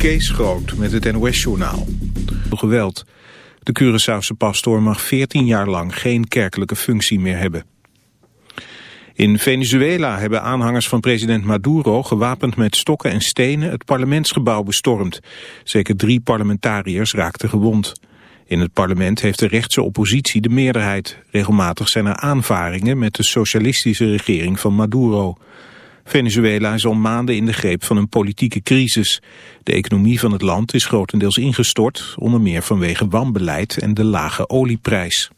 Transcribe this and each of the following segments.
Kees Groot met het NOS-journaal. Geweld. De Curaçaose pastoor mag 14 jaar lang geen kerkelijke functie meer hebben. In Venezuela hebben aanhangers van president Maduro gewapend met stokken en stenen het parlementsgebouw bestormd. Zeker drie parlementariërs raakten gewond. In het parlement heeft de rechtse oppositie de meerderheid. Regelmatig zijn er aanvaringen met de socialistische regering van Maduro. Venezuela is al maanden in de greep van een politieke crisis. De economie van het land is grotendeels ingestort, onder meer vanwege wanbeleid en de lage olieprijs.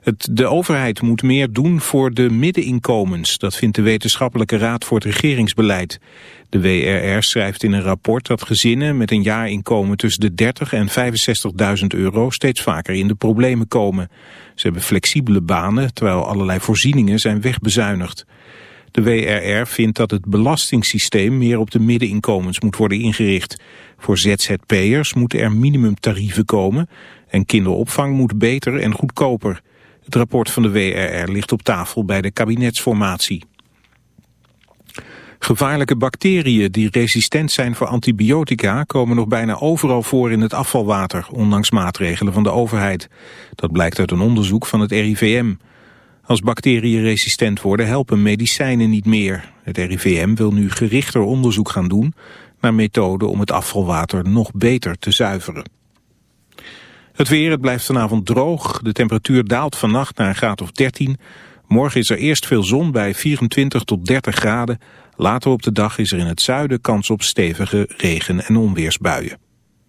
Het, de overheid moet meer doen voor de middeninkomens. Dat vindt de Wetenschappelijke Raad voor het Regeringsbeleid. De WRR schrijft in een rapport dat gezinnen met een jaarinkomen tussen de 30 en 65.000 euro steeds vaker in de problemen komen. Ze hebben flexibele banen, terwijl allerlei voorzieningen zijn wegbezuinigd. De WRR vindt dat het belastingssysteem meer op de middeninkomens moet worden ingericht. Voor ZZP'ers moeten er minimumtarieven komen en kinderopvang moet beter en goedkoper. Het rapport van de WRR ligt op tafel bij de kabinetsformatie. Gevaarlijke bacteriën die resistent zijn voor antibiotica komen nog bijna overal voor in het afvalwater, ondanks maatregelen van de overheid. Dat blijkt uit een onderzoek van het RIVM. Als bacteriën resistent worden helpen medicijnen niet meer. Het RIVM wil nu gerichter onderzoek gaan doen naar methoden om het afvalwater nog beter te zuiveren. Het weer, het blijft vanavond droog. De temperatuur daalt vannacht naar een graad of 13. Morgen is er eerst veel zon bij 24 tot 30 graden. Later op de dag is er in het zuiden kans op stevige regen- en onweersbuien.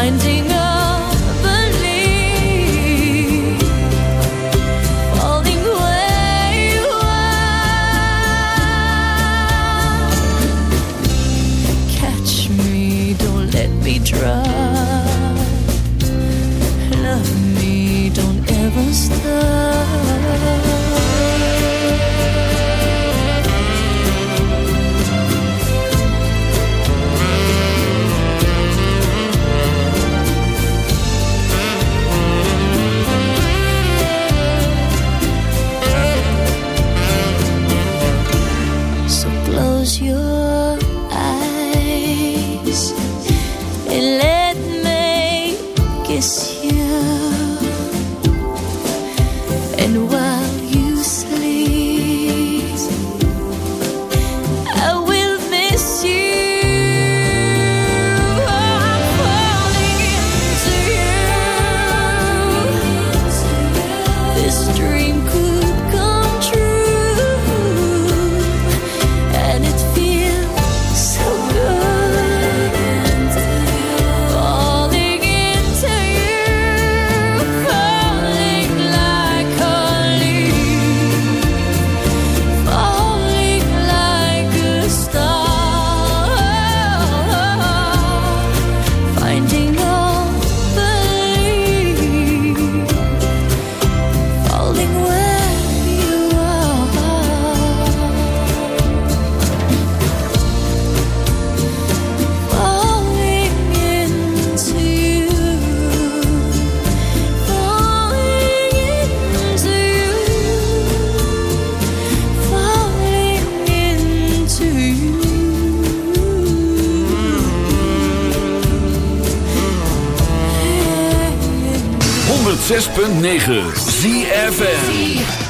Finding 106.9 ZFN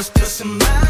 was still some miles.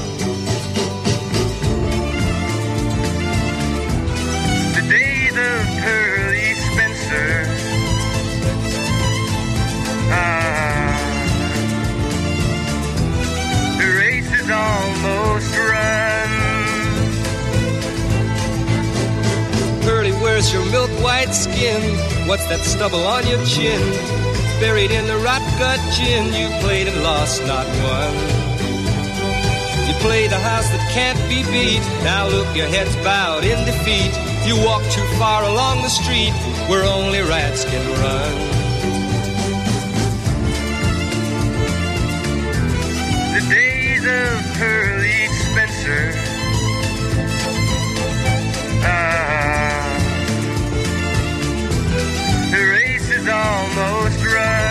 What's that stubble on your chin? Buried in the rot gut gin, you played and lost, not won. You play the house that can't be beat. Now look, your head's bowed in defeat. You walk too far along the street where only rats can run. The days of Pearly Spencer. Almost run.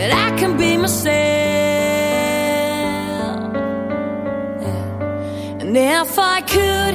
that I can be myself. And if I could,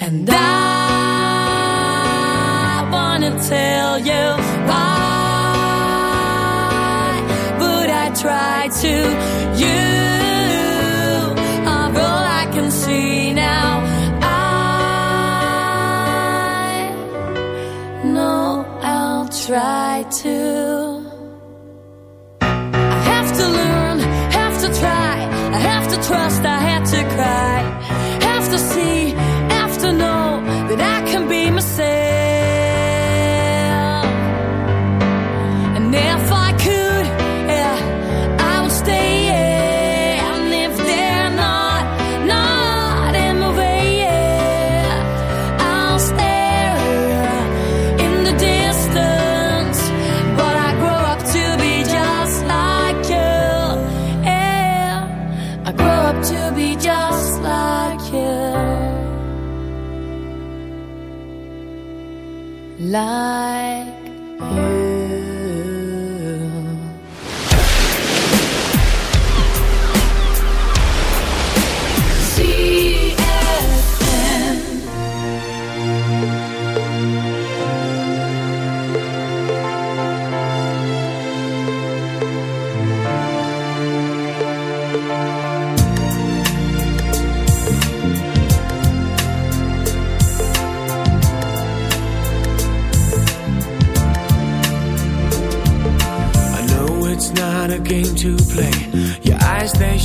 And I wanna tell you why, but I try to. You are all I can see now. I know I'll try to. I have to learn. Have to try. I have to trust I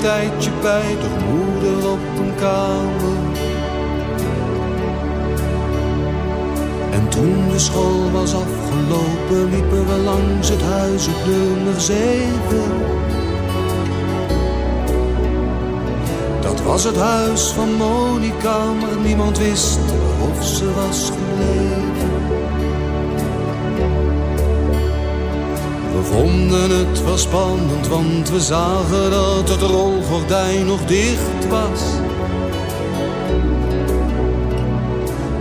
tijdje bij de moeder op een kamer. En toen de school was afgelopen liepen we langs het huis op nummer zeven. Dat was het huis van Monica, maar niemand wist of ze was gebleven. Vonden het wel spannend, want we zagen dat het rolgordijn nog dicht was.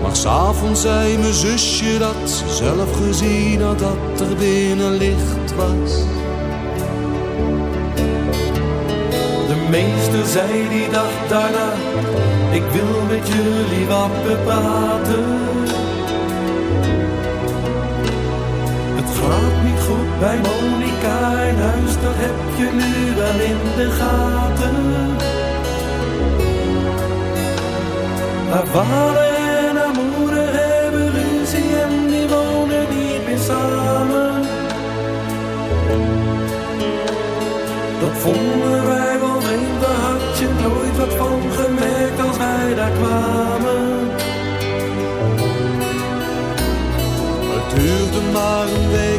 Maar s'avonds zei mijn zusje dat ze zelf gezien had dat er binnen licht was. De meester zei die dag daarna, ik wil met jullie wat bepraten. Bij Monika in huis, dat heb je nu wel in de gaten. Haar vader en haar moeder hebben ruzie en die wonen niet meer samen. Dat vonden wij wel vreemd, daar had je nooit wat van gemerkt als wij daar kwamen. Het duurde maar een week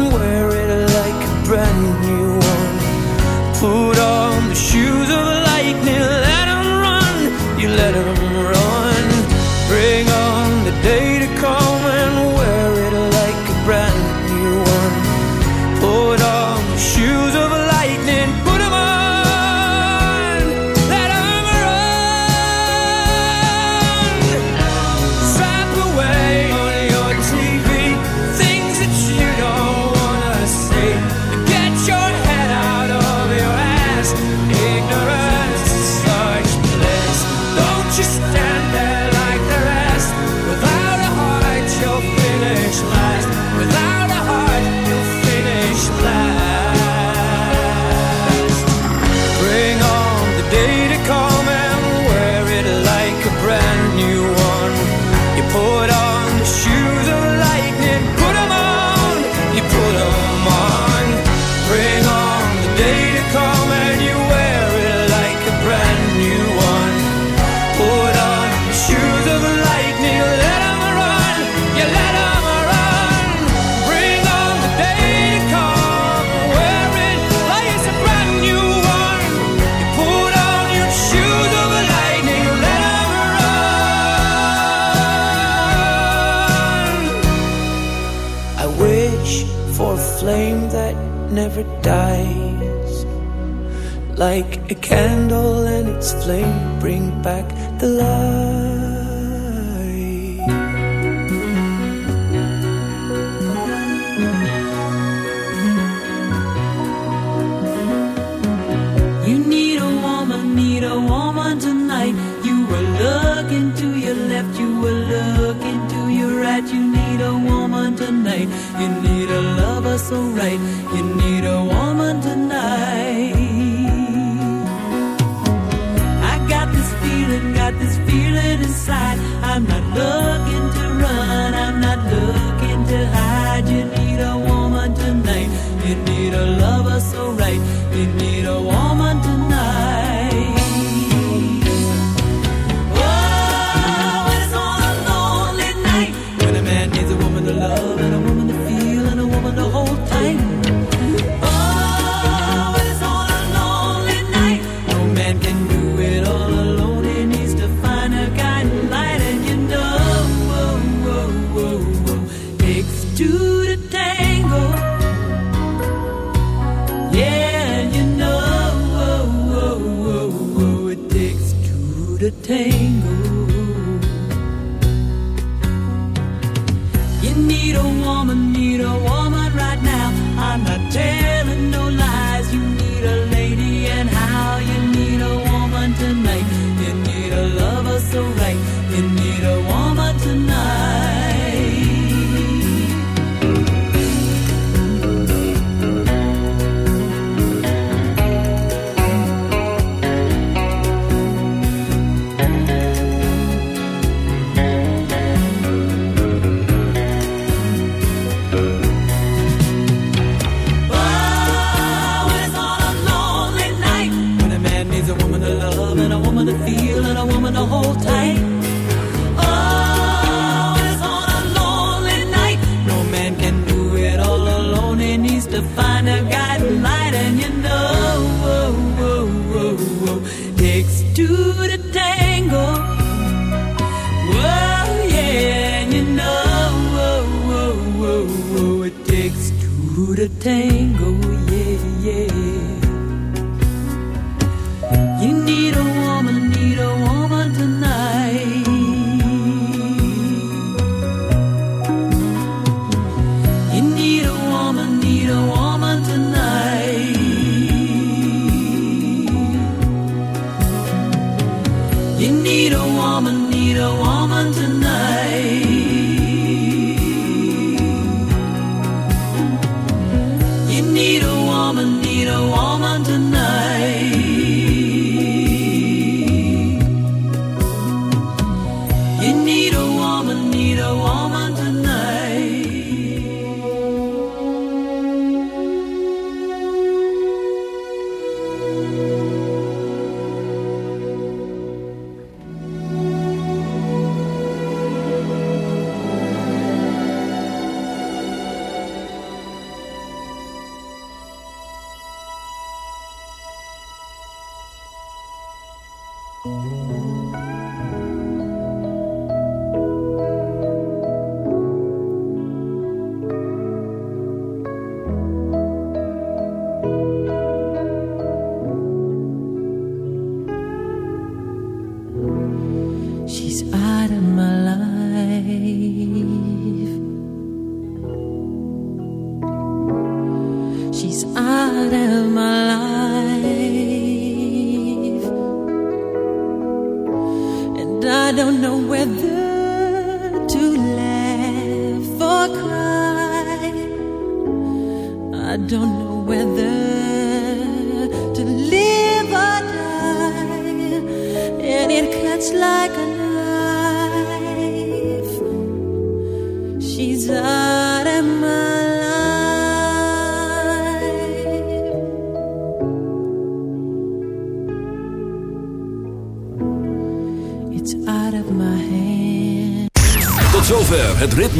like a candle and its flame bring back the light. You need a woman, need a woman tonight. You were looking to your left, you were looking to your right. You need a woman tonight. You need a lover so right. You need a woman inside. I'm not loving.